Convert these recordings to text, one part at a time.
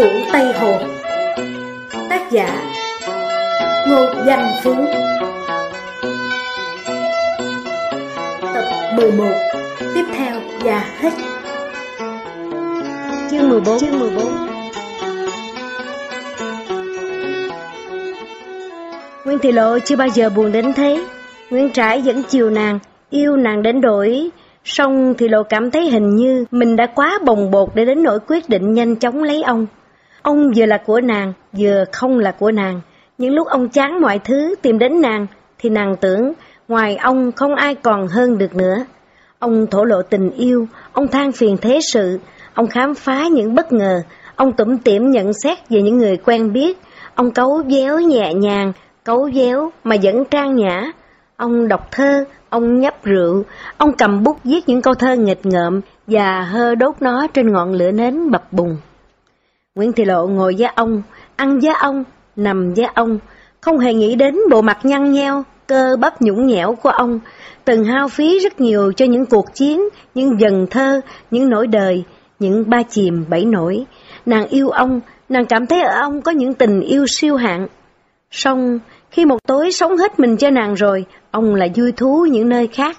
Phủ Tây Hồ. Tác giả Ngô Danh Phú. Tập 11 Tiếp theo và hết. Chương 14 Chương 14 Nguyễn Thị Lộ chưa bao giờ buồn đến thế. Nguyễn Trãi vẫn chiều nàng Yêu nàng đến đổi. Xong thì Lộ cảm thấy hình như mình đã quá bồng bột để đến nỗi quyết định nhanh chóng lấy ông. Ông vừa là của nàng, vừa không là của nàng. Những lúc ông chán mọi thứ tìm đến nàng, thì nàng tưởng ngoài ông không ai còn hơn được nữa. Ông thổ lộ tình yêu, ông than phiền thế sự, ông khám phá những bất ngờ, ông tủm tỉm nhận xét về những người quen biết, ông cấu véo nhẹ nhàng, cấu véo mà vẫn trang nhã. Ông đọc thơ, Ông nhấp rượu, ông cầm bút viết những câu thơ nghịch ngợm và hơ đốt nó trên ngọn lửa nến bập bùng. Nguyễn Thị Lộ ngồi với ông, ăn với ông, nằm với ông, không hề nghĩ đến bộ mặt nhăn nheo, cơ bắp nhũng nhẽo của ông, từng hao phí rất nhiều cho những cuộc chiến, những dần thơ, những nỗi đời, những ba chìm bảy nổi. Nàng yêu ông, nàng cảm thấy ở ông có những tình yêu siêu hạng. Xong, khi một tối sống hết mình cho nàng rồi, ông lại vui thú những nơi khác.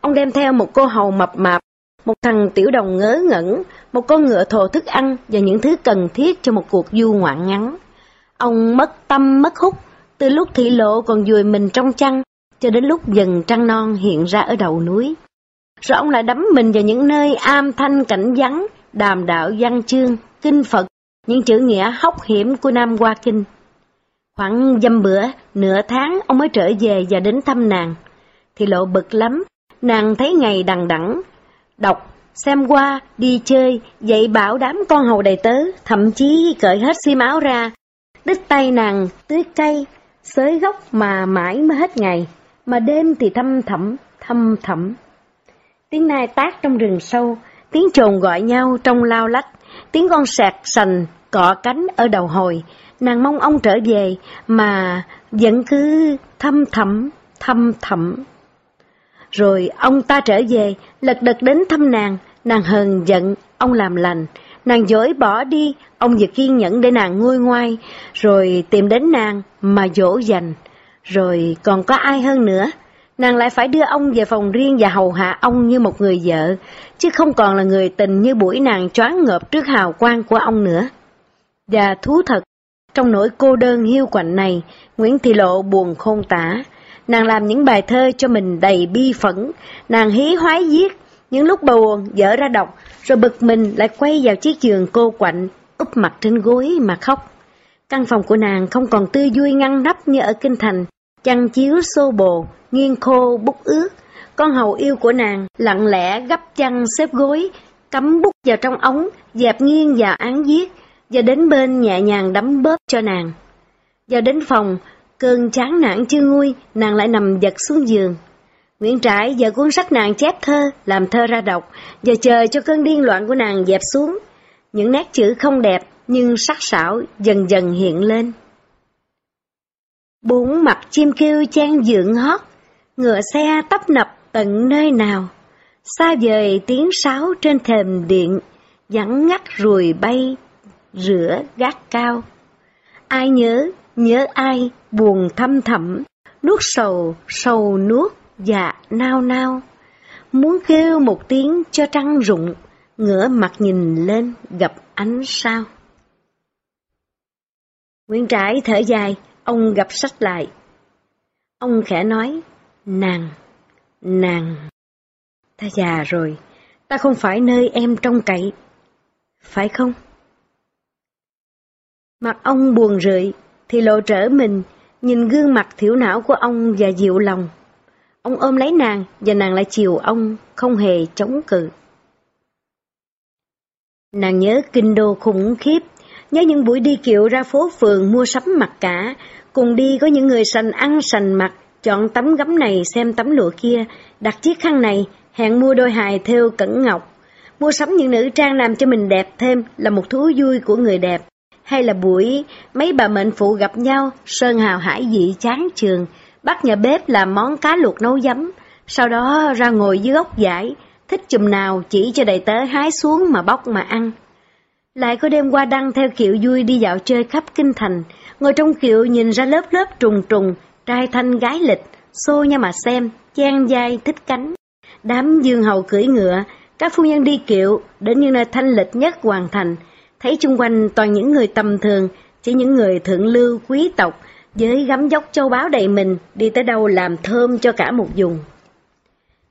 Ông đem theo một cô hầu mập mạp, một thằng tiểu đồng ngớ ngẩn, một con ngựa thồ thức ăn và những thứ cần thiết cho một cuộc du ngoạn ngắn. Ông mất tâm mất hút, từ lúc thị lộ còn dùi mình trong chăn, cho đến lúc dần trăng non hiện ra ở đầu núi. Rồi ông lại đắm mình vào những nơi am thanh cảnh vắng, đàm đạo văn chương, kinh Phật, những chữ nghĩa hóc hiểm của Nam Hoa Kinh. Khoảng dăm bữa, nửa tháng ông mới trở về và đến thăm nàng. Thì lộ bực lắm, nàng thấy ngày đằng đẵng đọc, xem qua, đi chơi, dạy bảo đám con hầu đầy tớ, thậm chí cởi hết xiêm áo ra. đứt tay nàng tưới cây, xới gốc mà mãi mới hết ngày, mà đêm thì thâm thẳm, thâm thẳm. Tiếng nai tác trong rừng sâu, tiếng trồn gọi nhau trong lao lách, tiếng con sạc sành cọ cánh ở đầu hồi, nàng mong ông trở về mà vẫn cứ thâm thẳm, thâm thẳm. Rồi ông ta trở về, lật đật đến thăm nàng, nàng hờn giận, ông làm lành, nàng dối bỏ đi, ông giật kiên nhẫn để nàng nguôi ngoai, rồi tìm đến nàng mà dỗ dành, rồi còn có ai hơn nữa. Nàng lại phải đưa ông về phòng riêng và hầu hạ ông như một người vợ, chứ không còn là người tình như buổi nàng choáng ngợp trước hào quang của ông nữa. Và thú thật, trong nỗi cô đơn hiu quạnh này, Nguyễn Thị Lộ buồn khôn tả. Nàng làm những bài thơ cho mình đầy bi phẫn, nàng hí hoái viết, những lúc buồn dở ra đọc, rồi bực mình lại quay vào chiếc giường cô quạnh, úp mặt trên gối mà khóc. Căn phòng của nàng không còn tươi vui ngăn nắp như ở Kinh Thành, chăn chiếu xô bồ, nghiêng khô bút ướt. Con hầu yêu của nàng lặng lẽ gấp chăn xếp gối, cắm bút vào trong ống, dẹp nghiêng vào án viết, và đến bên nhẹ nhàng đấm bóp cho nàng. Vào đến phòng, cơn chán nản chưa nguôi, nàng lại nằm giật xuống giường. Nguyễn Trãi giờ cuốn sách nàng chép thơ, làm thơ ra đọc, giờ chờ cho cơn điên loạn của nàng dẹp xuống. Những nét chữ không đẹp, nhưng sắc sảo dần dần hiện lên. Bốn mặt chim kêu chen dượng hót, ngựa xe tấp nập tận nơi nào. Xa vời tiếng sáo trên thềm điện, vắng ngắt ruồi bay rửa gác cao. Ai nhớ, nhớ ai, buồn thâm thẳm, nuốt sầu, sầu nuốt dạ nao nao. Muốn kêu một tiếng cho trăng rụng, ngửa mặt nhìn lên gặp ánh sao. Nguyễn Trãi thở dài, ông gặp sách lại. Ông khẽ nói, nàng, nàng, ta già rồi, ta không phải nơi em trông cậy, phải không? Mặt ông buồn rười, thì lộ trở mình, nhìn gương mặt thiểu não của ông và dịu lòng. Ông ôm lấy nàng và nàng lại chiều ông, không hề chống cự. Nàng nhớ kinh đô khủng khiếp, nhớ những buổi đi kiệu ra phố phường mua sắm mặt cả, cùng đi có những người sành ăn sành mặt, chọn tấm gấm này xem tấm lụa kia, đặt chiếc khăn này, hẹn mua đôi hài theo cẩn ngọc. Mua sắm những nữ trang làm cho mình đẹp thêm là một thú vui của người đẹp hay là buổi mấy bà mệnh phụ gặp nhau, sơn hào hải dị chán trường, bắt nhà bếp làm món cá luộc nấu giấm, sau đó ra ngồi dưới gốc giải, thích chùm nào chỉ cho đầy tớ hái xuống mà bóc mà ăn. Lại có đêm qua đăng theo kiệu vui đi dạo chơi khắp kinh thành, ngồi trong kiệu nhìn ra lớp lớp trùng trùng, trai thanh gái lịch, xô nhau mà xem, chen dai thích cánh. Đám dương hầu cưỡi ngựa, các phu nhân đi kiệu, đến những nơi thanh lịch nhất hoàn thành, thấy chung quanh toàn những người tầm thường, chỉ những người thượng lưu quý tộc, với gắm dốc châu báu đầy mình, đi tới đâu làm thơm cho cả một vùng.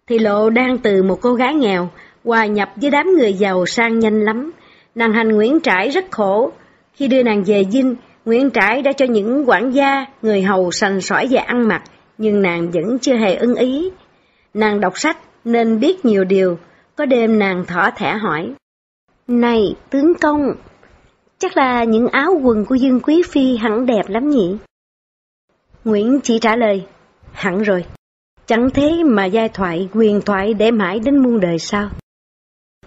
Thì lộ đang từ một cô gái nghèo, hòa nhập với đám người giàu sang nhanh lắm. Nàng hành Nguyễn Trãi rất khổ. Khi đưa nàng về dinh, Nguyễn Trãi đã cho những quản gia, người hầu sành sỏi về ăn mặc, nhưng nàng vẫn chưa hề ưng ý. Nàng đọc sách nên biết nhiều điều, có đêm nàng thỏ thẻ hỏi. Này, tướng công, chắc là những áo quần của Dương Quý Phi hẳn đẹp lắm nhỉ? Nguyễn chỉ trả lời, hẳn rồi. Chẳng thế mà giai thoại, quyền thoại để mãi đến muôn đời sao?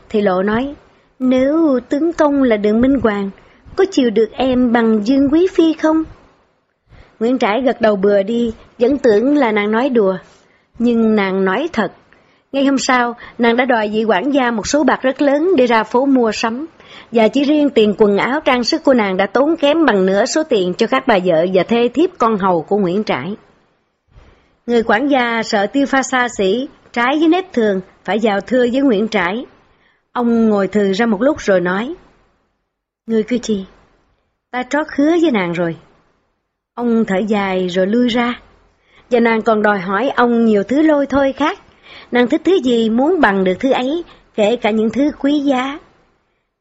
Thì lộ nói, nếu tướng công là đường minh hoàng, có chịu được em bằng Dương Quý Phi không? Nguyễn Trãi gật đầu bừa đi, vẫn tưởng là nàng nói đùa. Nhưng nàng nói thật. Ngay hôm sau, nàng đã đòi vị quản gia một số bạc rất lớn để ra phố mua sắm. Và chỉ riêng tiền quần áo trang sức của nàng đã tốn kém bằng nửa số tiền cho các bà vợ và thê thiếp con hầu của Nguyễn Trãi. Người quản gia sợ tiêu pha xa xỉ, trái với nếp thường, phải vào thưa với Nguyễn Trãi. Ông ngồi thừ ra một lúc rồi nói, Người cứ chi, ta trót khứa với nàng rồi. Ông thở dài rồi lui ra, và nàng còn đòi hỏi ông nhiều thứ lôi thôi khác. Nàng thích thứ gì muốn bằng được thứ ấy, kể cả những thứ quý giá.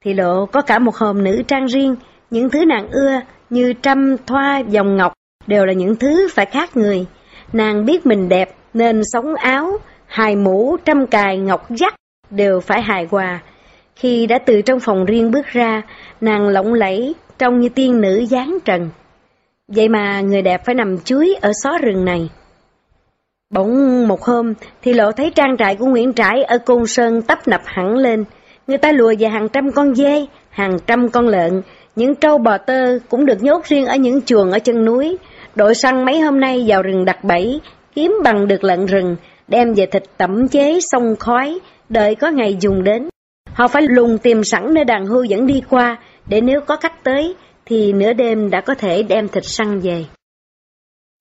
Thì lộ có cả một hòm nữ trang riêng, những thứ nàng ưa như trăm thoa dòng ngọc đều là những thứ phải khác người. Nàng biết mình đẹp nên sống áo, hài mũ, trăm cài, ngọc dắt đều phải hài hòa. Khi đã từ trong phòng riêng bước ra, nàng lộng lẫy, trông như tiên nữ dáng trần. Vậy mà người đẹp phải nằm chuối ở xó rừng này. Bỗng một hôm thì lộ thấy trang trại của Nguyễn Trãi ở Côn Sơn tấp nập hẳn lên. Người ta lùa về hàng trăm con dê, hàng trăm con lợn, những trâu bò tơ cũng được nhốt riêng ở những chuồng ở chân núi. Đội săn mấy hôm nay vào rừng đặt bẫy, kiếm bằng được lợn rừng, đem về thịt tẩm chế xong khói, đợi có ngày dùng đến. Họ phải lùng tìm sẵn nơi đàn hưu dẫn đi qua, để nếu có khách tới, thì nửa đêm đã có thể đem thịt săn về.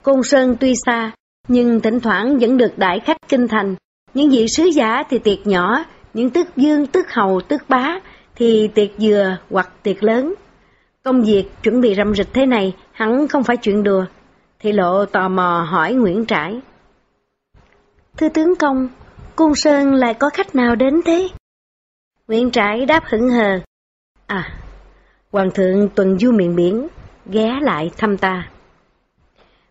Côn Sơn tuy xa, nhưng thỉnh thoảng vẫn được đại khách kinh thành. Những vị sứ giả thì tiệc nhỏ, những tước dương, tước hầu, tước bá thì tiệc dừa hoặc tiệc lớn. Công việc chuẩn bị râm rịch thế này hẳn không phải chuyện đùa. Thị lộ tò mò hỏi Nguyễn Trãi. Thưa tướng công, Cung Sơn lại có khách nào đến thế? Nguyễn Trãi đáp hững hờ. À, Hoàng thượng tuần du miền biển, ghé lại thăm ta.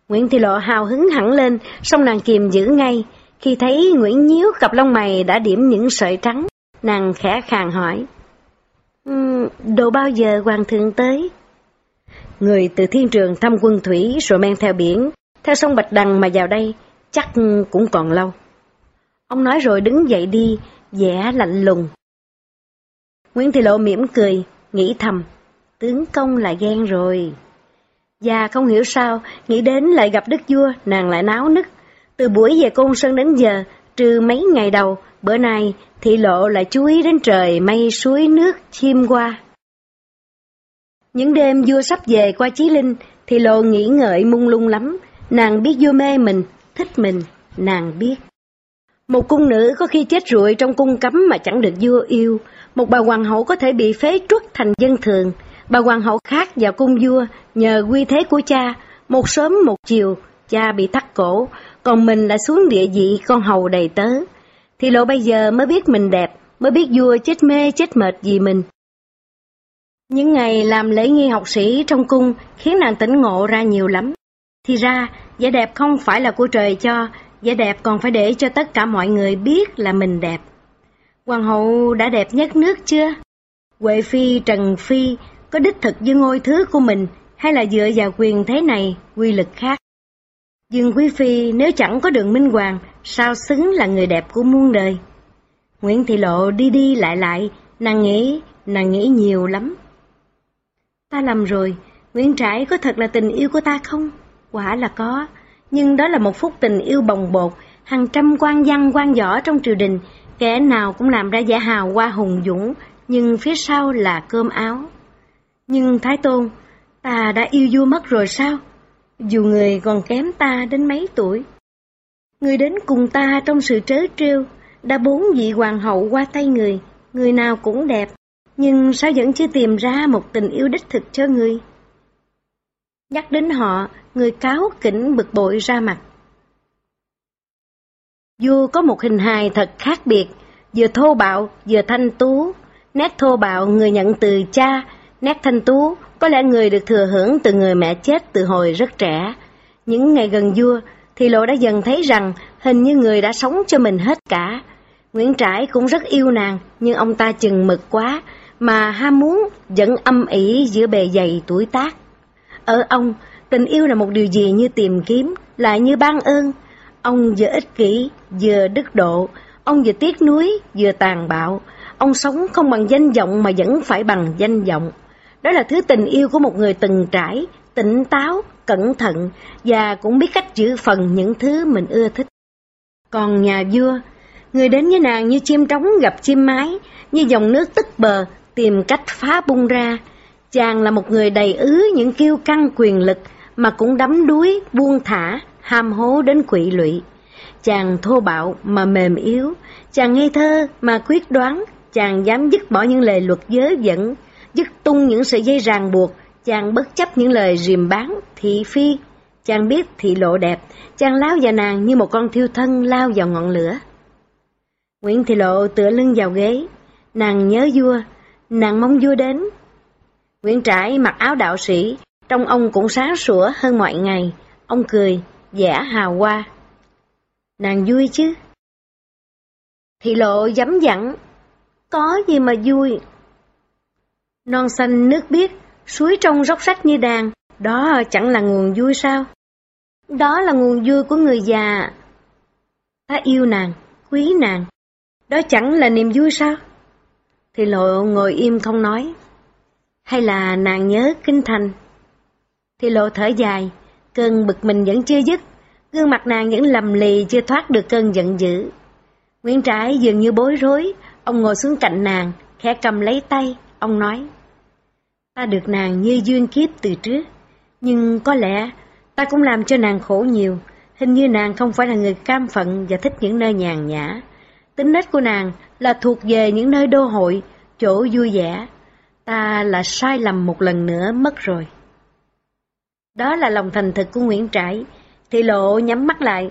Nguyễn Thị Lộ hào hứng hẳn lên, song nàng kiềm giữ ngay. Khi thấy Nguyễn Nhíu cặp lông mày đã điểm những sợi trắng, nàng khẽ khàng hỏi. Um, đồ bao giờ hoàng thượng tới? Người từ thiên trường thăm quân thủy rồi men theo biển, theo sông Bạch Đằng mà vào đây, chắc cũng còn lâu. Ông nói rồi đứng dậy đi, vẻ lạnh lùng. Nguyễn Thị Lộ mỉm cười, nghĩ thầm, tướng công lại ghen rồi. Và không hiểu sao, nghĩ đến lại gặp đức vua, nàng lại náo nức. Từ buổi về Côn Sơn đến giờ, trừ mấy ngày đầu, bữa nay thị lộ lại chú ý đến trời mây suối nước chim qua. Những đêm vua sắp về qua Chí Linh, thị lộ nghĩ ngợi mung lung lắm, nàng biết vua mê mình, thích mình, nàng biết. Một cung nữ có khi chết rụi trong cung cấm mà chẳng được vua yêu, một bà hoàng hậu có thể bị phế truất thành dân thường, bà hoàng hậu khác vào cung vua nhờ quy thế của cha, một sớm một chiều, cha bị thắt cổ, còn mình lại xuống địa vị con hầu đầy tớ. Thì lộ bây giờ mới biết mình đẹp, mới biết vua chết mê chết mệt vì mình. Những ngày làm lễ nghi học sĩ trong cung khiến nàng tỉnh ngộ ra nhiều lắm. Thì ra, vẻ đẹp không phải là của trời cho, vẻ đẹp còn phải để cho tất cả mọi người biết là mình đẹp. Hoàng hậu đã đẹp nhất nước chưa? Huệ Phi, Trần Phi có đích thực với ngôi thứ của mình hay là dựa vào quyền thế này, quy lực khác? Dương Quý Phi nếu chẳng có đường minh hoàng, sao xứng là người đẹp của muôn đời? Nguyễn Thị Lộ đi đi lại lại, nàng nghĩ, nàng nghĩ nhiều lắm. Ta lầm rồi, Nguyễn Trãi có thật là tình yêu của ta không? Quả là có, nhưng đó là một phút tình yêu bồng bột, hàng trăm quan văn quan võ trong triều đình, kẻ nào cũng làm ra giả hào qua hùng dũng, nhưng phía sau là cơm áo. Nhưng Thái Tôn, ta đã yêu vua mất rồi sao? Dù người còn kém ta đến mấy tuổi. Người đến cùng ta trong sự trớ trêu, đã bốn vị hoàng hậu qua tay người, người nào cũng đẹp, nhưng sao vẫn chưa tìm ra một tình yêu đích thực cho người? Nhắc đến họ, người cáo kỉnh bực bội ra mặt. Vua có một hình hài thật khác biệt, vừa thô bạo, vừa thanh tú. Nét thô bạo người nhận từ cha, nét thanh tú có lẽ người được thừa hưởng từ người mẹ chết từ hồi rất trẻ. Những ngày gần vua, thì lộ đã dần thấy rằng hình như người đã sống cho mình hết cả. Nguyễn Trãi cũng rất yêu nàng, nhưng ông ta chừng mực quá, mà ham muốn vẫn âm ỉ giữa bề dày tuổi tác. Ở ông, tình yêu là một điều gì như tìm kiếm, lại như ban ơn. Ông vừa ích kỷ, vừa đức độ, ông vừa tiếc nuối, vừa tàn bạo. Ông sống không bằng danh vọng mà vẫn phải bằng danh vọng. Đó là thứ tình yêu của một người từng trải, tỉnh táo, cẩn thận và cũng biết cách giữ phần những thứ mình ưa thích. Còn nhà vua, người đến với nàng như chim trống gặp chim mái, như dòng nước tức bờ, tìm cách phá bung ra. Chàng là một người đầy ứ những kiêu căng quyền lực, mà cũng đắm đuối, buông thả, ham hố đến quỵ lụy. Chàng thô bạo mà mềm yếu, chàng ngây thơ mà quyết đoán, chàng dám dứt bỏ những lời luật giới dẫn, dứt tung những sợi dây ràng buộc, chàng bất chấp những lời rìm bán, thị phi. Chàng biết thị lộ đẹp, chàng lao vào nàng như một con thiêu thân lao vào ngọn lửa. Nguyễn Thị Lộ tựa lưng vào ghế, nàng nhớ vua, nàng mong vua đến. Nguyễn Trãi mặc áo đạo sĩ, trong ông cũng sáng sủa hơn mọi ngày, ông cười, vẻ hào hoa. Nàng vui chứ? Thị Lộ dám dặn, có gì mà vui. Non xanh nước biếc, suối trong róc rách như đàn, đó chẳng là nguồn vui sao? Đó là nguồn vui của người già. Ta yêu nàng, quý nàng, đó chẳng là niềm vui sao? Thì lộ ngồi im không nói. Hay là nàng nhớ kinh thành? Thì lộ thở dài, cơn bực mình vẫn chưa dứt, gương mặt nàng vẫn lầm lì chưa thoát được cơn giận dữ. Nguyễn Trãi dường như bối rối, ông ngồi xuống cạnh nàng, khẽ cầm lấy tay, ông nói. Ta được nàng như duyên kiếp từ trước, nhưng có lẽ ta cũng làm cho nàng khổ nhiều, hình như nàng không phải là người cam phận và thích những nơi nhàn nhã. Tính nết của nàng là thuộc về những nơi đô hội, chỗ vui vẻ. Ta là sai lầm một lần nữa mất rồi. Đó là lòng thành thực của Nguyễn Trãi. Thị lộ nhắm mắt lại,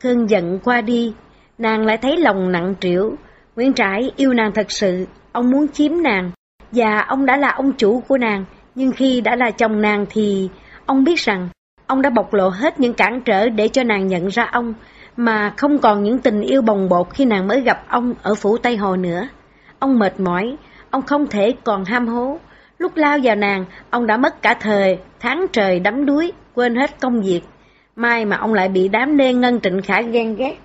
cơn giận qua đi, nàng lại thấy lòng nặng trĩu. Nguyễn Trãi yêu nàng thật sự, ông muốn chiếm nàng, và ông đã là ông chủ của nàng, nhưng khi đã là chồng nàng thì ông biết rằng ông đã bộc lộ hết những cản trở để cho nàng nhận ra ông, mà không còn những tình yêu bồng bột khi nàng mới gặp ông ở phủ Tây Hồ nữa. Ông mệt mỏi, ông không thể còn ham hố. Lúc lao vào nàng, ông đã mất cả thời, tháng trời đắm đuối, quên hết công việc. Mai mà ông lại bị đám đê ngân trịnh khả ghen ghét.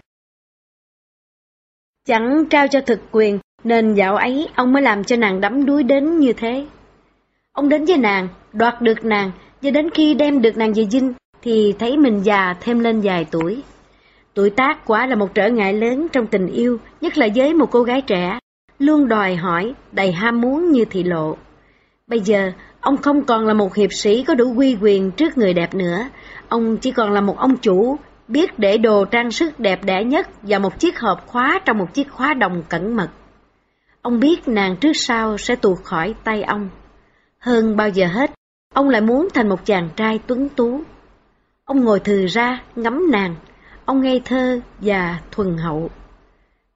Chẳng trao cho thực quyền, nên dạo ấy ông mới làm cho nàng đắm đuối đến như thế. Ông đến với nàng, đoạt được nàng, và đến khi đem được nàng về dinh, thì thấy mình già thêm lên vài tuổi. Tuổi tác quả là một trở ngại lớn trong tình yêu, nhất là với một cô gái trẻ, luôn đòi hỏi, đầy ham muốn như thị lộ. Bây giờ, ông không còn là một hiệp sĩ có đủ quy quyền trước người đẹp nữa, ông chỉ còn là một ông chủ, biết để đồ trang sức đẹp đẽ nhất và một chiếc hộp khóa trong một chiếc khóa đồng cẩn mật. Ông biết nàng trước sau sẽ tuột khỏi tay ông. Hơn bao giờ hết, ông lại muốn thành một chàng trai tuấn tú. Ông ngồi thừ ra, ngắm nàng, ông ngây thơ và thuần hậu.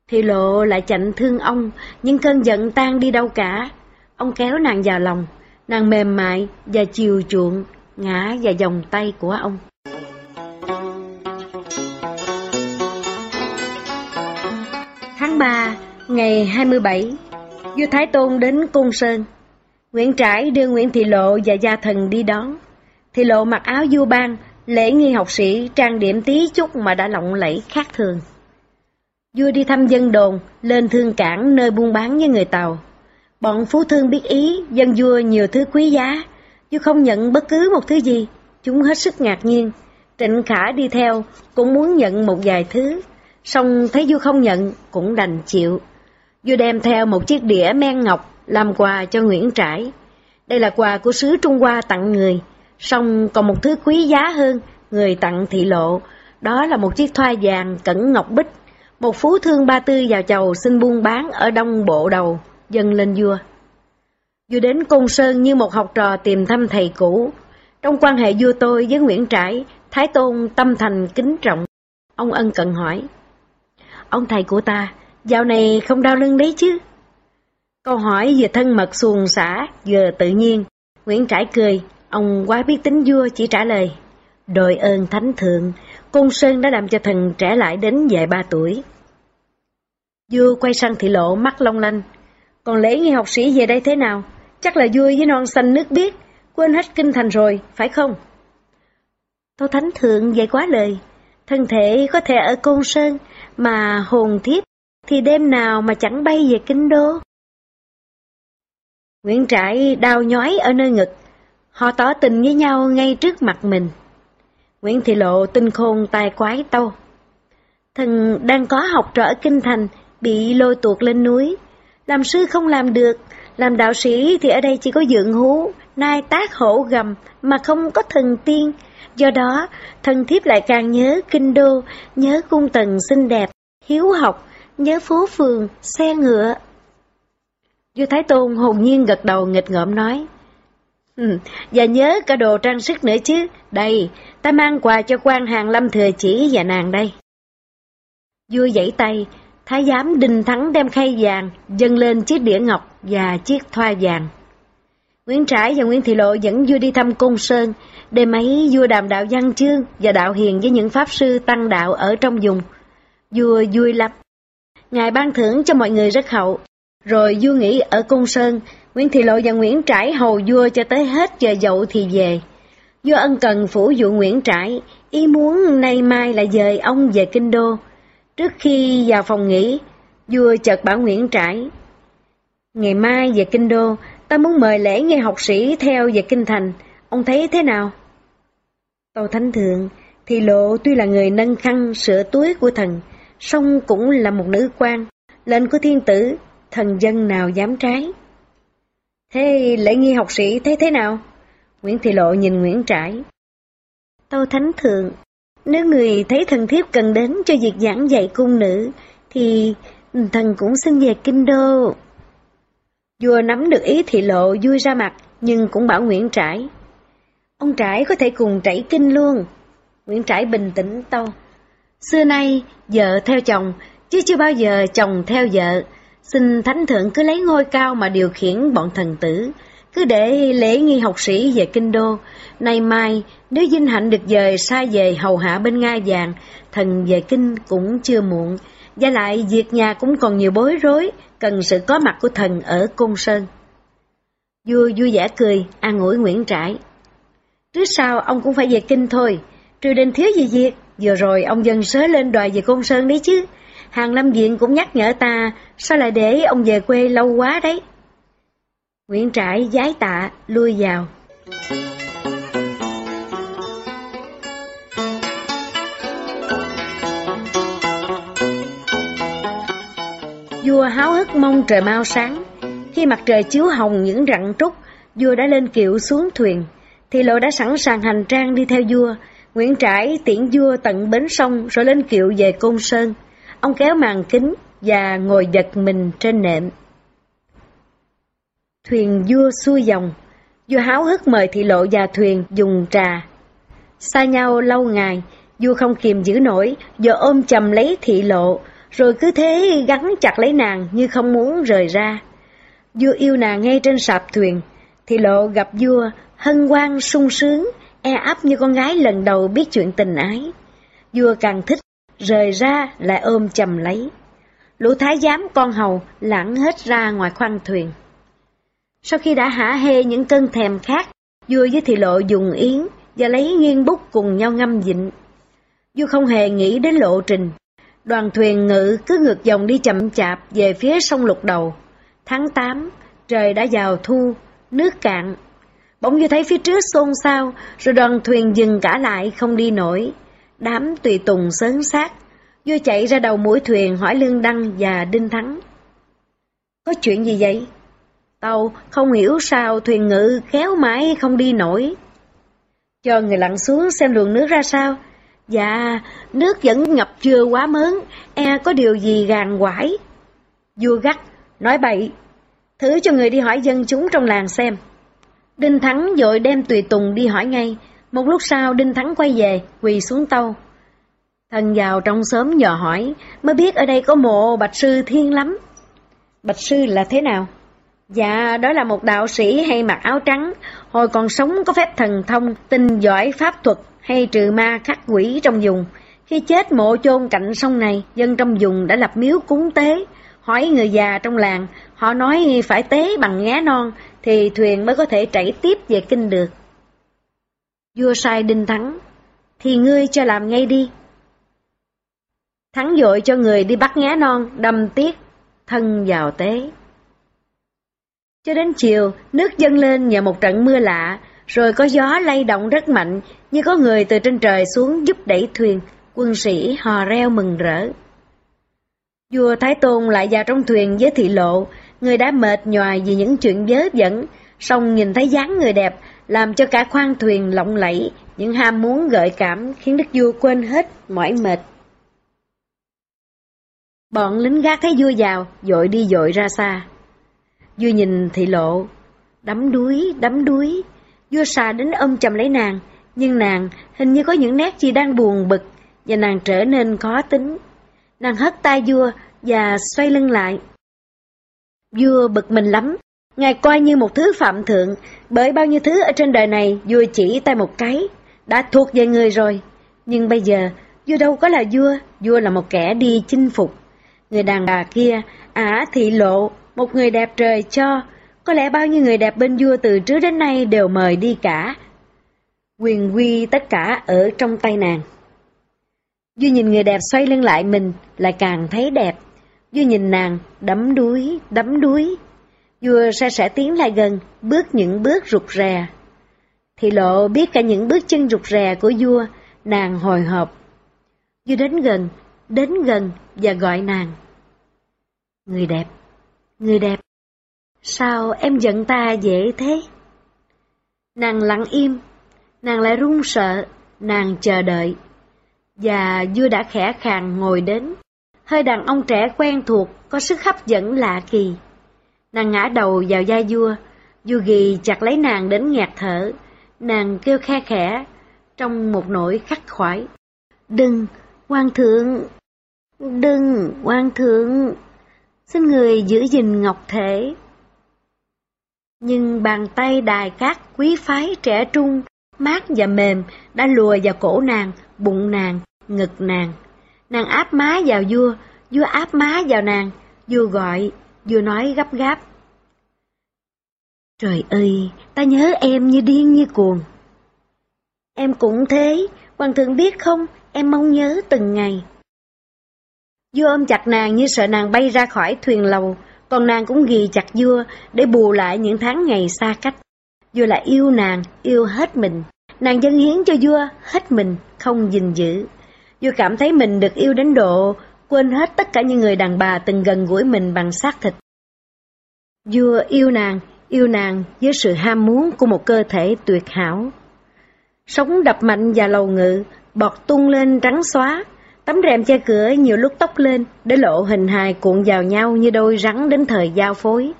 Thì lộ lại chạnh thương ông, nhưng cơn giận tan đi đâu cả. Ông kéo nàng vào lòng, nàng mềm mại và chiều chuộng, ngã vào vòng tay của ông. Tháng 3, ngày 27, vua Thái Tôn đến Côn Sơn. Nguyễn Trãi đưa Nguyễn Thị Lộ và gia thần đi đón. Thị Lộ mặc áo vua ban, Lễ nghi học sĩ trang điểm tí chút mà đã lộng lẫy khác thường. Vua đi thăm dân đồn, lên thương cảng nơi buôn bán với người Tàu. Bọn phú thương biết ý, dân vua nhiều thứ quý giá, chứ không nhận bất cứ một thứ gì, chúng hết sức ngạc nhiên. Trịnh Khả đi theo, cũng muốn nhận một vài thứ, song thấy vua không nhận, cũng đành chịu. Vua đem theo một chiếc đĩa men ngọc làm quà cho Nguyễn Trãi. Đây là quà của sứ Trung Hoa tặng người, song còn một thứ quý giá hơn, người tặng thị lộ, đó là một chiếc thoa vàng cẩn ngọc bích, một phú thương ba tư vào chầu xin buôn bán ở đông bộ đầu, dâng lên vua. Vua đến Côn Sơn như một học trò tìm thăm thầy cũ. Trong quan hệ vua tôi với Nguyễn Trãi, Thái Tôn tâm thành kính trọng. Ông ân cần hỏi. Ông thầy của ta, dạo này không đau lưng đấy chứ? Câu hỏi vừa thân mật xuồng xả, vừa tự nhiên. Nguyễn Trãi cười, ông quá biết tính vua chỉ trả lời. Đội ơn thánh thượng, cung Sơn đã làm cho thần trẻ lại đến vài ba tuổi. Vua quay sang thị lộ mắt long lanh. Còn lễ nghi học sĩ về đây thế nào? Chắc là vui với non xanh nước biếc, quên hết kinh thành rồi, phải không? Tô Thánh Thượng dạy quá lời, thân thể có thể ở Côn Sơn, mà hồn thiếp thì đêm nào mà chẳng bay về kinh đô. Nguyễn Trãi đau nhói ở nơi ngực, họ tỏ tình với nhau ngay trước mặt mình. Nguyễn Thị Lộ tinh khôn tài quái tâu. Thần đang có học trò ở Kinh Thành, bị lôi tuột lên núi. Làm sư không làm được, làm đạo sĩ thì ở đây chỉ có dưỡng hú, nai tác hổ gầm, mà không có thần tiên. Do đó, thần thiếp lại càng nhớ kinh đô, nhớ cung tần xinh đẹp, hiếu học, nhớ phố phường, xe ngựa. Vua Thái Tôn hồn nhiên gật đầu nghịch ngợm nói. Ừ, và nhớ cả đồ trang sức nữa chứ. Đây, ta mang quà cho quan hàng lâm thừa chỉ và nàng đây. Vua giãy tay, thái giám đinh thắng đem khay vàng, dâng lên chiếc đĩa ngọc và chiếc thoa vàng. Nguyễn Trãi và Nguyễn Thị Lộ dẫn vua đi thăm Côn Sơn, để mấy vua đàm đạo văn chương và đạo hiền với những pháp sư tăng đạo ở trong vùng. Vua vui lắm. Ngài ban thưởng cho mọi người rất hậu. Rồi vua nghỉ ở cung Sơn, Nguyễn Thị Lộ và Nguyễn Trãi hầu vua cho tới hết giờ dậu thì về. Vua ân cần phủ dụ Nguyễn Trãi, ý muốn nay mai lại dời ông về Kinh Đô. Trước khi vào phòng nghỉ, vua chợt bảo Nguyễn Trãi. Ngày mai về Kinh Đô, ta muốn mời lễ nghe học sĩ theo về Kinh Thành, ông thấy thế nào? Tâu Thánh Thượng, thì lộ tuy là người nâng khăn sửa túi của thần, song cũng là một nữ quan, lệnh của thiên tử, thần dân nào dám trái. Thế lễ nghi học sĩ thấy thế nào? Nguyễn Thị Lộ nhìn Nguyễn Trãi. Tâu Thánh Thượng, nếu người thấy thần thiếp cần đến cho việc giảng dạy cung nữ, thì thần cũng xin về kinh đô. Vua nắm được ý Thị Lộ vui ra mặt, nhưng cũng bảo Nguyễn Trãi. Ông Trãi có thể cùng trảy kinh luôn. Nguyễn Trãi bình tĩnh tâu. Xưa nay, vợ theo chồng, chứ chưa bao giờ chồng theo vợ. Xin Thánh Thượng cứ lấy ngôi cao mà điều khiển bọn thần tử, cứ để lễ nghi học sĩ về kinh đô. Nay mai, nếu vinh hạnh được dời xa về hầu hạ bên nga vàng, thần về kinh cũng chưa muộn. Và lại, việc nhà cũng còn nhiều bối rối, cần sự có mặt của thần ở Côn Sơn. Vua vui vẻ cười, an ủi Nguyễn Trãi. Trước sau ông cũng phải về kinh thôi, trừ đình thiếu gì việc, vừa rồi ông dần sớ lên đòi về Côn Sơn đấy chứ. Hàng Lâm Viện cũng nhắc nhở ta, sao lại để ông về quê lâu quá đấy. Nguyễn Trãi giái tạ, lui vào. Vua háo hức mong trời mau sáng. Khi mặt trời chiếu hồng những rặng trúc, vua đã lên kiệu xuống thuyền. Thì lộ đã sẵn sàng hành trang đi theo vua. Nguyễn Trãi tiễn vua tận bến sông rồi lên kiệu về Côn Sơn. Ông kéo màn kính và ngồi giật mình trên nệm. Thuyền vua xuôi dòng, vua háo hức mời thị lộ và thuyền dùng trà. Xa nhau lâu ngày, vua không kiềm giữ nổi, giờ ôm chầm lấy thị lộ, rồi cứ thế gắn chặt lấy nàng như không muốn rời ra. Vua yêu nàng ngay trên sạp thuyền, thị lộ gặp vua, hân hoan sung sướng, e ấp như con gái lần đầu biết chuyện tình ái. Vua càng thích, rời ra lại ôm chầm lấy. Lũ thái giám con hầu lãng hết ra ngoài khoang thuyền. Sau khi đã hả hê những cơn thèm khác, vua với thị lộ dùng yến và lấy nghiêng bút cùng nhau ngâm dịnh. Vua không hề nghĩ đến lộ trình. Đoàn thuyền ngự cứ ngược dòng đi chậm chạp về phía sông Lục Đầu. Tháng 8, trời đã vào thu, nước cạn. Bỗng như thấy phía trước xôn xao, rồi đoàn thuyền dừng cả lại không đi nổi. Đám tùy tùng sớn sát. Vua chạy ra đầu mũi thuyền hỏi Lương Đăng và Đinh Thắng. Có chuyện gì vậy? Tàu không hiểu sao thuyền ngự kéo mãi không đi nổi. Cho người lặn xuống xem luồng nước ra sao. Dạ, nước vẫn ngập chưa quá mớn, e có điều gì gàn quải. Vua gắt, nói bậy, thử cho người đi hỏi dân chúng trong làng xem. Đinh Thắng dội đem tùy tùng đi hỏi ngay, một lúc sau Đinh Thắng quay về, quỳ xuống tàu. Thần vào trong sớm dò hỏi, mới biết ở đây có mộ Bạch Sư thiên lắm. Bạch Sư là thế nào? Dạ, đó là một đạo sĩ hay mặc áo trắng, hồi còn sống có phép thần thông, tinh giỏi pháp thuật hay trừ ma khắc quỷ trong vùng. Khi chết mộ chôn cạnh sông này, dân trong vùng đã lập miếu cúng tế, hỏi người già trong làng, họ nói phải tế bằng ngá non thì thuyền mới có thể chảy tiếp về kinh được. Vua sai Đinh Thắng, thì ngươi cho làm ngay đi. Thắng dội cho người đi bắt ngá non, đâm tiết, thân vào tế. Cho đến chiều, nước dâng lên nhờ một trận mưa lạ, rồi có gió lay động rất mạnh, như có người từ trên trời xuống giúp đẩy thuyền, quân sĩ hò reo mừng rỡ. Vua Thái Tôn lại vào trong thuyền với thị lộ, người đã mệt nhòi vì những chuyện vớ vẩn, song nhìn thấy dáng người đẹp, làm cho cả khoang thuyền lộng lẫy, những ham muốn gợi cảm khiến đức vua quên hết mỏi mệt. Bọn lính gác thấy vua vào, dội đi dội ra xa. Vua nhìn thị lộ, đắm đuối, đắm đuối. Vua xà đến ôm chầm lấy nàng, nhưng nàng hình như có những nét gì đang buồn bực, và nàng trở nên khó tính. Nàng hất tay vua và xoay lưng lại. Vua bực mình lắm, ngài coi như một thứ phạm thượng, bởi bao nhiêu thứ ở trên đời này vua chỉ tay một cái, đã thuộc về người rồi. Nhưng bây giờ, vua đâu có là vua, vua là một kẻ đi chinh phục. Người đàn bà kia, ả thị lộ, một người đẹp trời cho, có lẽ bao nhiêu người đẹp bên vua từ trước đến nay đều mời đi cả. Quyền quy tất cả ở trong tay nàng. Vua nhìn người đẹp xoay lưng lại mình, lại càng thấy đẹp. Vua nhìn nàng, đắm đuối, đắm đuối. Vua sẽ sẽ tiến lại gần, bước những bước rụt rè. Thì lộ biết cả những bước chân rụt rè của vua, nàng hồi hộp. Vua đến gần, đến gần và gọi nàng. Người đẹp, người đẹp, sao em giận ta dễ thế? Nàng lặng im, nàng lại run sợ, nàng chờ đợi. Và vua đã khẽ khàng ngồi đến, hơi đàn ông trẻ quen thuộc, có sức hấp dẫn lạ kỳ. Nàng ngã đầu vào da vua, vua ghi chặt lấy nàng đến nghẹt thở, nàng kêu khe khẽ, trong một nỗi khắc khoải. Đừng, quan thượng, đừng, quan thượng, xin người giữ gìn ngọc thể. Nhưng bàn tay đài cát quý phái trẻ trung, mát và mềm đã lùa vào cổ nàng, bụng nàng, ngực nàng. Nàng áp má vào vua, vua áp má vào nàng, vua gọi, vua nói gấp gáp. Trời ơi, ta nhớ em như điên như cuồng. Em cũng thế, hoàng thượng biết không, em mong nhớ từng ngày. Vua ôm chặt nàng như sợ nàng bay ra khỏi thuyền lầu, còn nàng cũng ghi chặt vua để bù lại những tháng ngày xa cách. Vua là yêu nàng, yêu hết mình. Nàng dâng hiến cho vua hết mình, không gìn giữ. Vua cảm thấy mình được yêu đến độ, quên hết tất cả những người đàn bà từng gần gũi mình bằng xác thịt. Vua yêu nàng, yêu nàng với sự ham muốn của một cơ thể tuyệt hảo. Sống đập mạnh và lầu ngự, bọt tung lên trắng xóa, tấm rèm che cửa nhiều lúc tóc lên để lộ hình hài cuộn vào nhau như đôi rắn đến thời giao phối.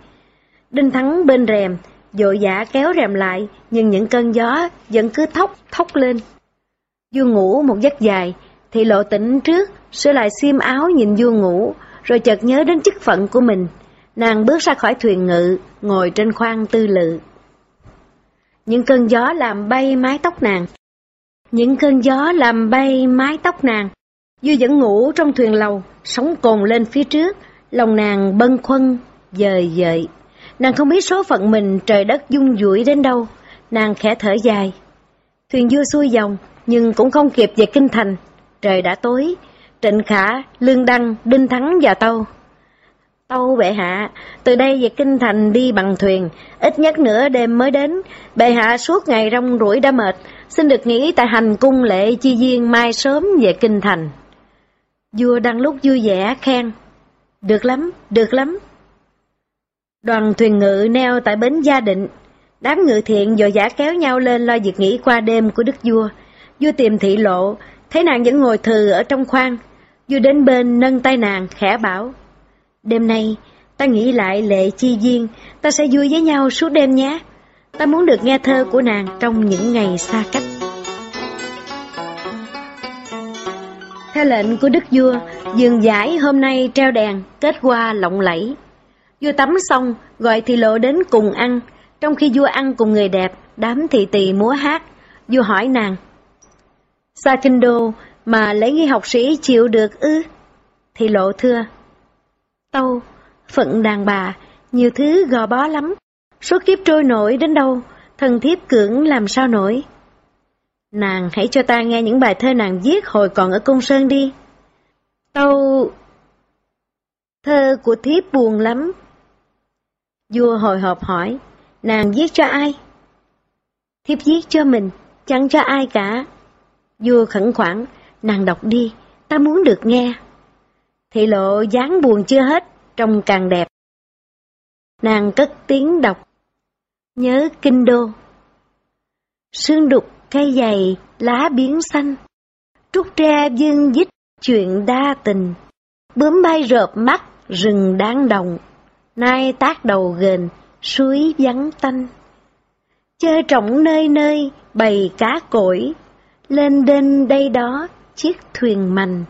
Đinh Thắng bên rèm, dội dã kéo rèm lại, nhưng những cơn gió vẫn cứ thốc thốc lên. Vua ngủ một giấc dài, thì lộ tỉnh trước, sửa lại xiêm áo nhìn vua ngủ, rồi chợt nhớ đến chức phận của mình. Nàng bước ra khỏi thuyền ngự, ngồi trên khoang tư lự. Những cơn gió làm bay mái tóc nàng. Những cơn gió làm bay mái tóc nàng. Vua vẫn ngủ trong thuyền lầu, sóng cồn lên phía trước, lòng nàng bâng khuâng, dời dời. Nàng không biết số phận mình trời đất dung dũi đến đâu, nàng khẽ thở dài. Thuyền vua xuôi dòng, nhưng cũng không kịp về kinh thành. Trời đã tối, Trịnh Khả, Lương Đăng, Đinh Thắng và Tâu. Tâu bệ hạ, từ đây về kinh thành đi bằng thuyền, ít nhất nửa đêm mới đến. Bệ hạ suốt ngày rong ruổi đã mệt, xin được nghỉ tại hành cung lệ chi viên mai sớm về kinh thành. Vua đang lúc vui vẻ khen, được lắm, được lắm. Đoàn thuyền ngự neo tại bến Gia Định. Đám ngự thiện vội giả kéo nhau lên lo việc nghỉ qua đêm của đức vua. Vua tìm thị lộ, thấy nàng vẫn ngồi thừ ở trong khoang. Vua đến bên nâng tay nàng, khẽ bảo. Đêm nay, ta nghĩ lại lệ chi duyên, ta sẽ vui với nhau suốt đêm nhé. Ta muốn được nghe thơ của nàng trong những ngày xa cách. Theo lệnh của đức vua, giường giải hôm nay treo đèn, kết hoa lộng lẫy. Vua tắm xong, gọi thị lộ đến cùng ăn, trong khi vua ăn cùng người đẹp, đám thị tỳ múa hát. Vua hỏi nàng, Sa kinh đô mà lấy nghi học sĩ chịu được ư? thì lộ thưa, Tâu, phận đàn bà, nhiều thứ gò bó lắm, số kiếp trôi nổi đến đâu, thần thiếp cưỡng làm sao nổi. Nàng hãy cho ta nghe những bài thơ nàng viết hồi còn ở Cung Sơn đi. Tâu... Thơ của thiếp buồn lắm. Vua hồi hộp hỏi, nàng viết cho ai? Thiếp viết cho mình, chẳng cho ai cả. Vua khẩn khoản, nàng đọc đi, ta muốn được nghe. Thị lộ dáng buồn chưa hết, trông càng đẹp. Nàng cất tiếng đọc, nhớ kinh đô. Sương đục cây dày, lá biến xanh, trúc tre dương dích chuyện đa tình, bướm bay rợp mắt, rừng đáng đồng, nay tác đầu gần, suối vắng tanh. Chơi trọng nơi nơi, bầy cá cổi, lên đên đây đó, chiếc thuyền mành.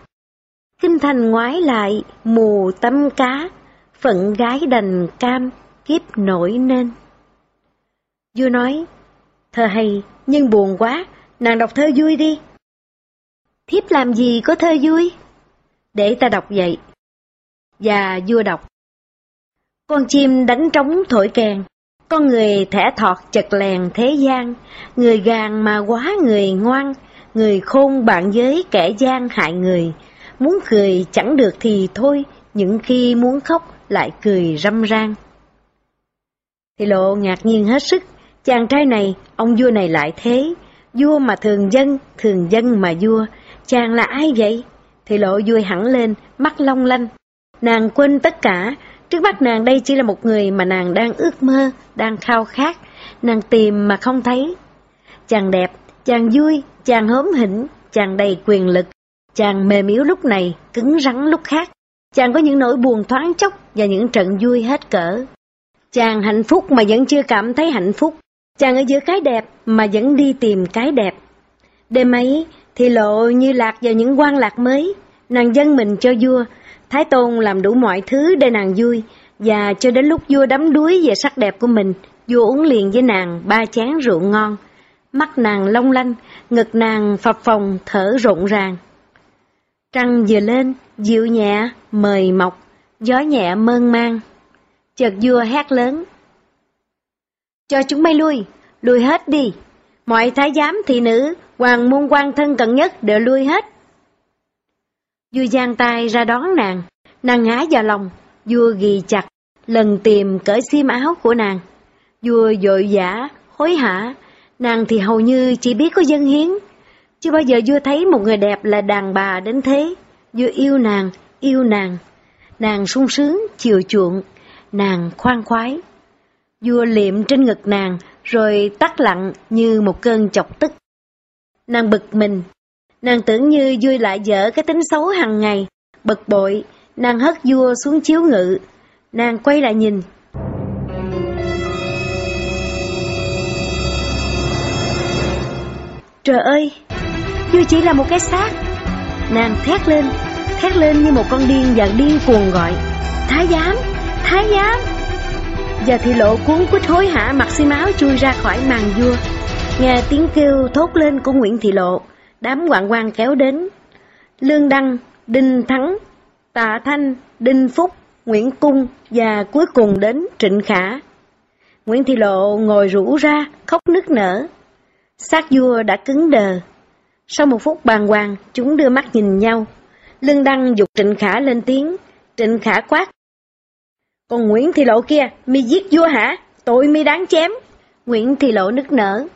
Kinh thành ngoái lại, mù tâm cá, phận gái đành cam, kiếp nổi nên. Vua nói, thơ hay, nhưng buồn quá, nàng đọc thơ vui đi. Thiếp làm gì có thơ vui? Để ta đọc vậy. Và vua đọc. Con chim đánh trống thổi kèn, con người thẻ thọt chật lèn thế gian, người gàn mà quá người ngoan, người khôn bạn với kẻ gian hại người, muốn cười chẳng được thì thôi, những khi muốn khóc lại cười râm ran. Thì lộ ngạc nhiên hết sức, chàng trai này, ông vua này lại thế, vua mà thường dân, thường dân mà vua, chàng là ai vậy? Thì lộ vui hẳn lên, mắt long lanh. Nàng quên tất cả, trước mắt nàng đây chỉ là một người mà nàng đang ước mơ, đang khao khát, nàng tìm mà không thấy. Chàng đẹp, chàng vui, chàng hớm hỉnh, chàng đầy quyền lực, chàng mềm yếu lúc này, cứng rắn lúc khác. Chàng có những nỗi buồn thoáng chốc và những trận vui hết cỡ. Chàng hạnh phúc mà vẫn chưa cảm thấy hạnh phúc. Chàng ở giữa cái đẹp mà vẫn đi tìm cái đẹp. Đêm ấy thì lộ như lạc vào những quan lạc mới. Nàng dân mình cho vua. Thái Tôn làm đủ mọi thứ để nàng vui. Và cho đến lúc vua đắm đuối về sắc đẹp của mình, vua uống liền với nàng ba chén rượu ngon. Mắt nàng long lanh, ngực nàng phập phồng thở rộn ràng. Trăng vừa lên, dịu nhẹ, mời mọc, gió nhẹ mơn mang, Chợt vua hét lớn. Cho chúng bay lui, lui hết đi. Mọi thái giám thị nữ, hoàng môn quan thân cận nhất đều lui hết. Vua giang tay ra đón nàng, nàng ngã vào lòng, vua ghi chặt, lần tìm cởi xiêm áo của nàng. Vua dội vã, hối hả, nàng thì hầu như chỉ biết có dân hiến. Chưa bao giờ vua thấy một người đẹp là đàn bà đến thế. Vua yêu nàng, yêu nàng. Nàng sung sướng, chiều chuộng, nàng khoan khoái. Vua liệm trên ngực nàng, rồi tắt lặng như một cơn chọc tức. Nàng bực mình, nàng tưởng như vui lại dở cái tính xấu hàng ngày, bực bội, nàng hất vua xuống chiếu ngự, nàng quay lại nhìn. Trời ơi, vua chỉ là một cái xác. Nàng thét lên, thét lên như một con điên và điên cuồng gọi. Thái giám, thái giám. Và thị lộ cuốn quýt hối hả mặc xi máu chui ra khỏi màn vua. Nghe tiếng kêu thốt lên của Nguyễn Thị Lộ, đám quạng quan kéo đến. Lương Đăng, Đinh Thắng, Tạ Thanh, Đinh Phúc, Nguyễn Cung và cuối cùng đến Trịnh Khả. Nguyễn Thị Lộ ngồi rũ ra, khóc nức nở. Xác vua đã cứng đờ. Sau một phút bàng hoàng, chúng đưa mắt nhìn nhau. Lương Đăng dục Trịnh Khả lên tiếng, Trịnh Khả quát. Còn Nguyễn Thị Lộ kia, mi giết vua hả? Tội mi đáng chém. Nguyễn Thị Lộ nức nở.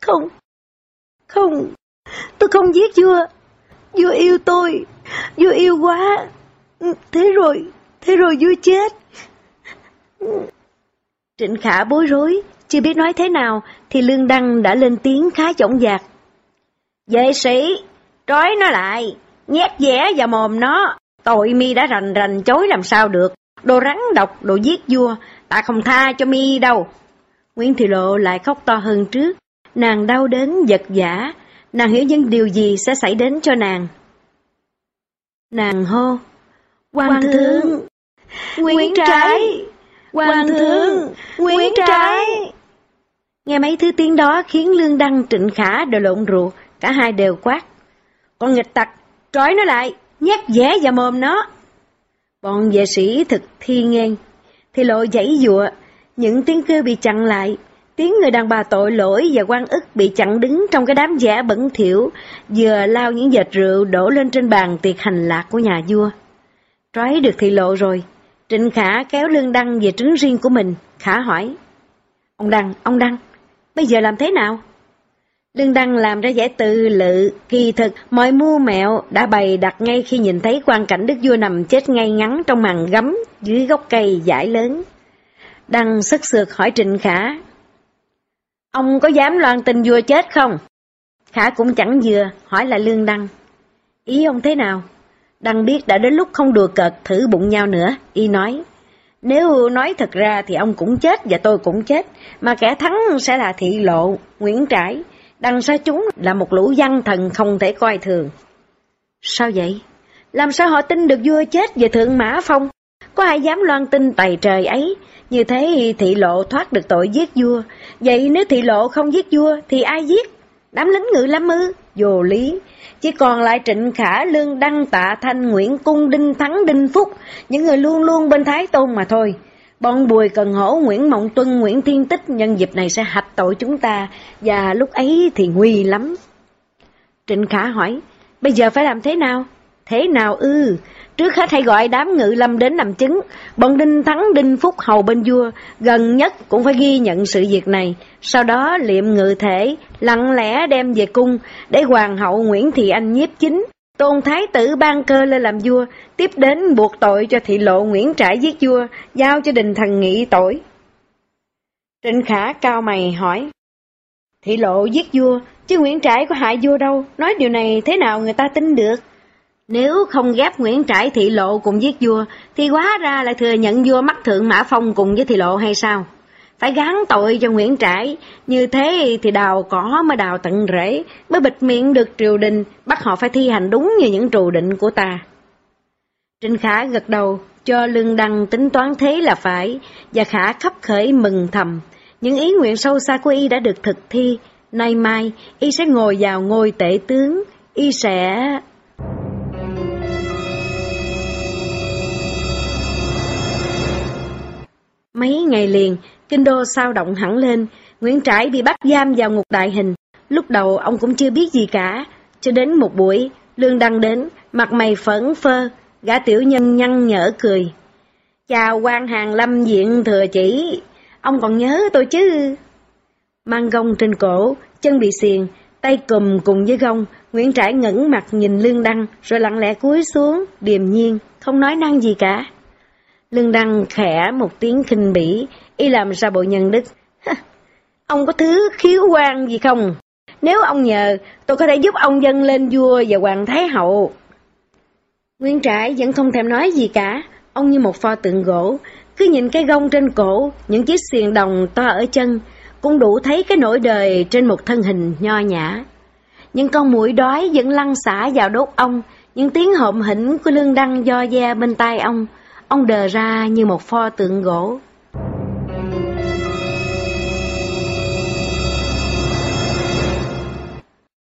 Không, không, tôi không giết vua. Vua yêu tôi, vua yêu quá. Thế rồi, thế rồi vua chết. Trịnh Khả bối rối, chưa biết nói thế nào, thì Lương Đăng đã lên tiếng khá dõng dạc. Vệ sĩ, trói nó lại, nhét vẽ vào mồm nó, tội mi đã rành rành chối làm sao được, đồ rắn độc, đồ giết vua, ta không tha cho mi đâu. Nguyễn Thị Lộ lại khóc to hơn trước, nàng đau đớn giật giả, nàng hiểu những điều gì sẽ xảy đến cho nàng. Nàng hô, quan thương, Nguyễn Trái, quan thương, Nguyễn Trái. Nghe mấy thứ tiếng đó khiến Lương Đăng Trịnh Khả đều lộn ruột, cả hai đều quát. Con nghịch tặc, trói nó lại, nhét dẻ vào mồm nó. Bọn vệ sĩ thực thi ngang, thì lộ dãy dụa, những tiếng kêu bị chặn lại, tiếng người đàn bà tội lỗi và quan ức bị chặn đứng trong cái đám giả bẩn thỉu, vừa lao những vệt rượu đổ lên trên bàn tiệc hành lạc của nhà vua. Trói được thị lộ rồi, Trịnh Khả kéo Lương Đăng về trứng riêng của mình, Khả hỏi. Ông Đăng, ông Đăng, bây giờ làm thế nào? Lương Đăng làm ra giải tự lự, kỳ thực mọi mưu mẹo đã bày đặt ngay khi nhìn thấy quan cảnh đức vua nằm chết ngay ngắn trong màn gấm dưới gốc cây giải lớn. Đăng sức sượt hỏi Trịnh Khả. Ông có dám loan tin vua chết không? Khả cũng chẳng vừa, hỏi là Lương Đăng. Ý ông thế nào? Đăng biết đã đến lúc không đùa cợt thử bụng nhau nữa, y nói. Nếu nói thật ra thì ông cũng chết và tôi cũng chết, mà kẻ thắng sẽ là thị lộ, Nguyễn Trãi. Đằng sau chúng là một lũ văn thần không thể coi thường. Sao vậy? Làm sao họ tin được vua chết về thượng mã phong? Có ai dám loan tin tày trời ấy? Như thế thị lộ thoát được tội giết vua. Vậy nếu thị lộ không giết vua thì ai giết? Đám lính ngự lâm ư? Vô lý. Chỉ còn lại Trịnh Khả, Lương Đăng, Tạ Thanh, Nguyễn Cung, Đinh Thắng, Đinh Phúc, những người luôn luôn bên Thái Tôn mà thôi. Bọn Bùi Cần Hổ, Nguyễn Mộng Tuân, Nguyễn Thiên Tích nhân dịp này sẽ hạch tội chúng ta, và lúc ấy thì nguy lắm. Trịnh Khả hỏi, bây giờ phải làm thế nào? Thế nào ư? Trước hết hãy gọi đám ngự lâm đến làm chứng, bọn Đinh Thắng, Đinh Phúc hầu bên vua, gần nhất cũng phải ghi nhận sự việc này, sau đó liệm ngự thể, lặng lẽ đem về cung, để hoàng hậu Nguyễn Thị Anh nhiếp chính, tôn thái tử ban cơ lên làm vua, tiếp đến buộc tội cho thị lộ Nguyễn Trãi giết vua, giao cho đình thần nghị tội. Trịnh Khả cao mày hỏi, thị lộ giết vua, chứ Nguyễn Trãi có hại vua đâu, nói điều này thế nào người ta tin được? Nếu không ghép Nguyễn Trãi thị lộ cùng giết vua, thì quá ra lại thừa nhận vua mắc thượng Mã Phong cùng với thị lộ hay sao? Phải gán tội cho Nguyễn Trãi, như thế thì đào cỏ mới đào tận rễ, mới bịt miệng được triều đình, bắt họ phải thi hành đúng như những trù định của ta. Trinh Khả gật đầu, cho lương đăng tính toán thế là phải, và Khả khắp khởi mừng thầm. Những ý nguyện sâu xa của y đã được thực thi, nay mai y sẽ ngồi vào ngôi tể tướng, y sẽ... Mấy ngày liền, kinh đô sao động hẳn lên, Nguyễn Trãi bị bắt giam vào ngục đại hình. Lúc đầu ông cũng chưa biết gì cả, cho đến một buổi, Lương Đăng đến, mặt mày phẫn phơ, gã tiểu nhân nhăn nhở cười. Chào quan hàng lâm diện thừa chỉ, ông còn nhớ tôi chứ? Mang gông trên cổ, chân bị xiềng, tay cùm cùng với gông, Nguyễn Trãi ngẩng mặt nhìn Lương Đăng, rồi lặng lẽ cúi xuống, điềm nhiên, không nói năng gì cả. Lương Đăng khẽ một tiếng khinh bỉ, y làm ra bộ nhân đức. ông có thứ khiếu quan gì không? Nếu ông nhờ, tôi có thể giúp ông dân lên vua và hoàng thái hậu. Nguyên trãi vẫn không thèm nói gì cả, ông như một pho tượng gỗ, cứ nhìn cái gông trên cổ, những chiếc xiềng đồng to ở chân, cũng đủ thấy cái nỗi đời trên một thân hình nho nhã. Những con mũi đói vẫn lăn xả vào đốt ông, những tiếng hộm hỉnh của lương đăng do da bên tai ông, ông đờ ra như một pho tượng gỗ.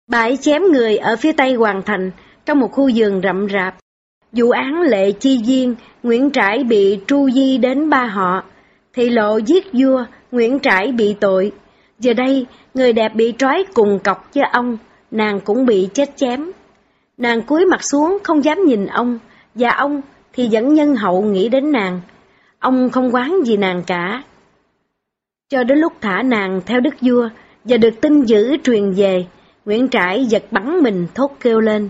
Bãi chém người ở phía tây Hoàng Thành, trong một khu vườn rậm rạp. Vụ án lệ chi viên, Nguyễn Trãi bị tru di đến ba họ. Thị lộ giết vua, Nguyễn Trãi bị tội. Giờ đây, người đẹp bị trói cùng cọc với ông, nàng cũng bị chết chém. Nàng cúi mặt xuống không dám nhìn ông, và ông thì vẫn nhân hậu nghĩ đến nàng. Ông không quán gì nàng cả. Cho đến lúc thả nàng theo đức vua và được tin dữ truyền về, Nguyễn Trãi giật bắn mình thốt kêu lên.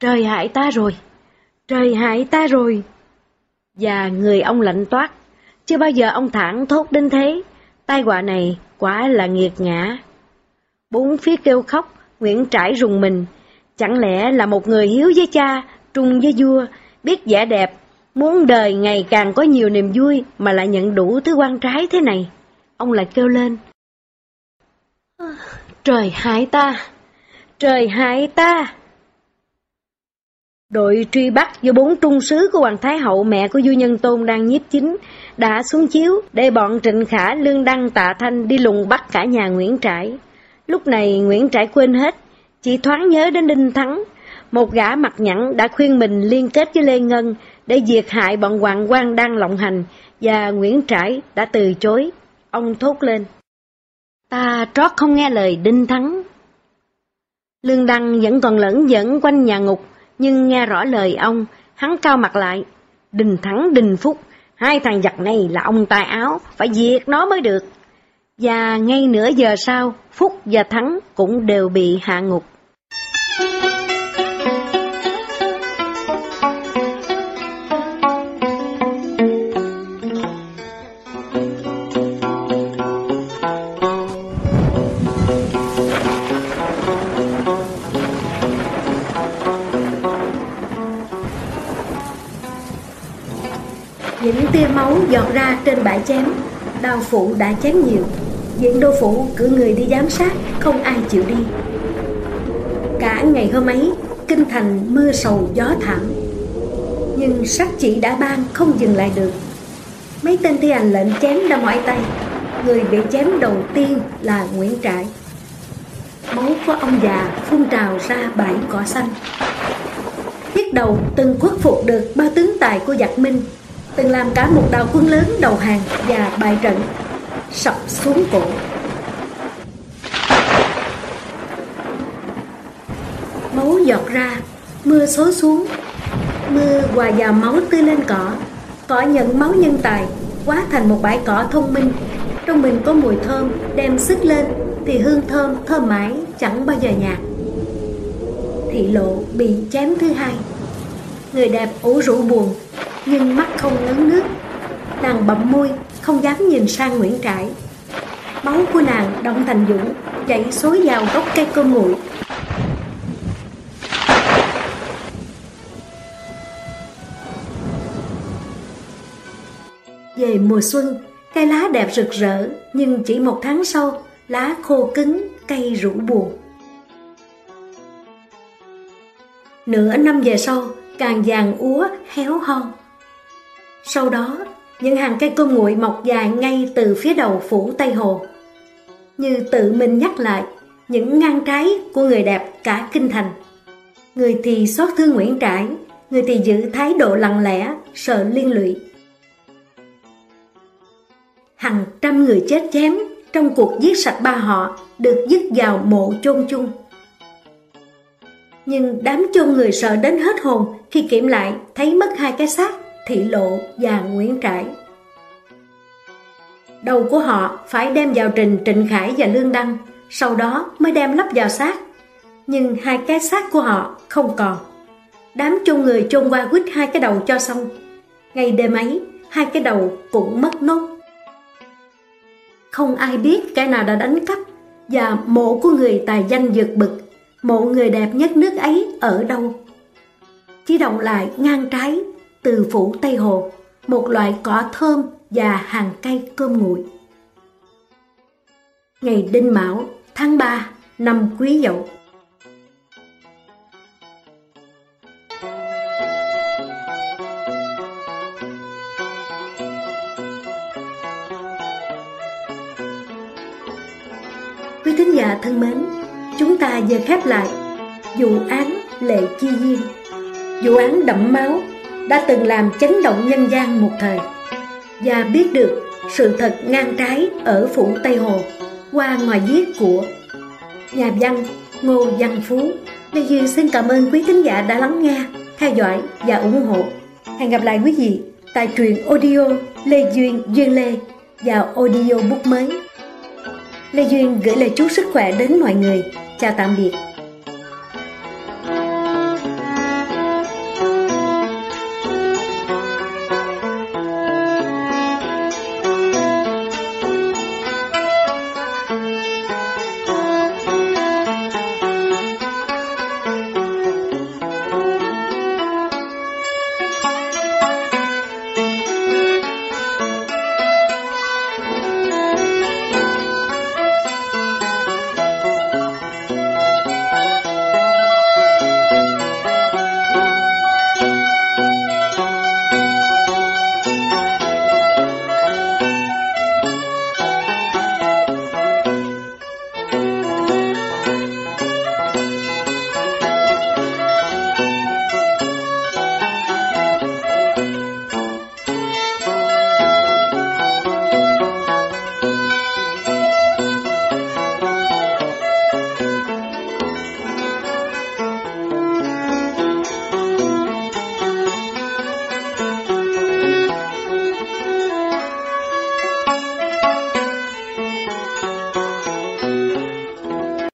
Trời hại ta rồi! Trời hại ta rồi! Và người ông lạnh toát, Chưa bao giờ ông thẳng thốt đến thế, tai họa này quả là nghiệt ngã. Bốn phía kêu khóc, Nguyễn Trãi rùng mình, chẳng lẽ là một người hiếu với cha, trung với vua, biết vẻ đẹp, muốn đời ngày càng có nhiều niềm vui mà lại nhận đủ thứ quan trái thế này. Ông lại kêu lên. Trời hại ta! Trời hại ta! Đội truy bắt do bốn trung sứ của Hoàng Thái Hậu mẹ của Du Nhân Tôn đang nhiếp chính đã xuống chiếu để bọn Trịnh Khả, Lương Đăng, Tạ Thanh đi lùng bắt cả nhà Nguyễn Trãi. Lúc này Nguyễn Trãi quên hết, chỉ thoáng nhớ đến Đinh Thắng. Một gã mặt nhẵn đã khuyên mình liên kết với Lê Ngân để diệt hại bọn hoàng quan đang lộng hành và Nguyễn Trãi đã từ chối. Ông thốt lên. Ta trót không nghe lời Đinh Thắng. Lương Đăng vẫn còn lẫn dẫn quanh nhà ngục nhưng nghe rõ lời ông, hắn cao mặt lại. Đình Thắng Đình Phúc, hai thằng giặc này là ông tài áo, phải diệt nó mới được. Và ngay nửa giờ sau, Phúc và Thắng cũng đều bị hạ ngục. Giọt ra trên bãi chém. Đào phụ đã chém nhiều. Diện đô phủ cử người đi giám sát, Không ai chịu đi. Cả ngày hôm ấy, Kinh thành mưa sầu gió thảm. Nhưng sắc chỉ đã ban, không dừng lại được. Mấy tên thi hành lệnh chém đã mỏi tay. Người bị chém đầu tiên là Nguyễn Trãi. Máu của ông già phun trào ra bãi cỏ xanh. Biết đầu từng khuất phục được ba tướng tài của giặc Minh từng làm cả một đạo quân lớn đầu hàng và bại trận sập xuống cổ. Máu giọt ra, mưa xối xuống, mưa hòa vào máu tươi lên cỏ. Cỏ nhận máu nhân tài, hóa thành một bãi cỏ thông minh. Trong mình có mùi thơm, đem sức lên, thì hương thơm thơm mãi chẳng bao giờ nhạt. Thị lộ bị chém thứ hai. Người đẹp ủ rũ buồn nhưng mắt không lớn nước, nàng bậm môi, không dám nhìn sang nguyễn trãi. Máu của nàng động thành dũng, chảy xối vào gốc cây cơm nguội. Về mùa xuân, cây lá đẹp rực rỡ, nhưng chỉ một tháng sau, lá khô cứng, cây rũ buồn. Nửa năm về sau càng vàng úa héo hon sau đó, những hàng cây cơm nguội mọc dài ngay từ phía đầu phủ Tây Hồ. Như tự mình nhắc lại những ngang trái của người đẹp cả kinh thành. Người thì xót thương Nguyễn Trãi, người thì giữ thái độ lặng lẽ, sợ liên lụy. Hàng trăm người chết chém trong cuộc giết sạch ba họ được dứt vào mộ chôn chung. Nhưng đám chôn người sợ đến hết hồn khi kiểm lại thấy mất hai cái xác Thị Lộ và Nguyễn Trãi. Đầu của họ phải đem vào trình Trịnh Khải và Lương Đăng, sau đó mới đem lắp vào xác. Nhưng hai cái xác của họ không còn. Đám chôn người chôn qua quýt hai cái đầu cho xong. Ngày đêm ấy, hai cái đầu cũng mất nốt. Không ai biết cái nào đã đánh cắp và mộ của người tài danh dược bực, mộ người đẹp nhất nước ấy ở đâu. Chỉ động lại ngang trái từ phủ Tây Hồ, một loại cỏ thơm và hàng cây cơm nguội. Ngày Đinh Mão, tháng 3, năm Quý Dậu. Quý thính giả thân mến, chúng ta giờ khép lại vụ án Lệ Chi Diên. Vụ án đẫm máu đã từng làm chấn động nhân gian một thời và biết được sự thật ngang trái ở phủ Tây Hồ qua ngoài viết của nhà văn Ngô Văn Phú. Lê Duyên xin cảm ơn quý khán giả đã lắng nghe, theo dõi và ủng hộ. Hẹn gặp lại quý vị tại truyện audio Lê Duyên Duyên Lê và audio book mới. Lê Duyên gửi lời chúc sức khỏe đến mọi người. Chào tạm biệt.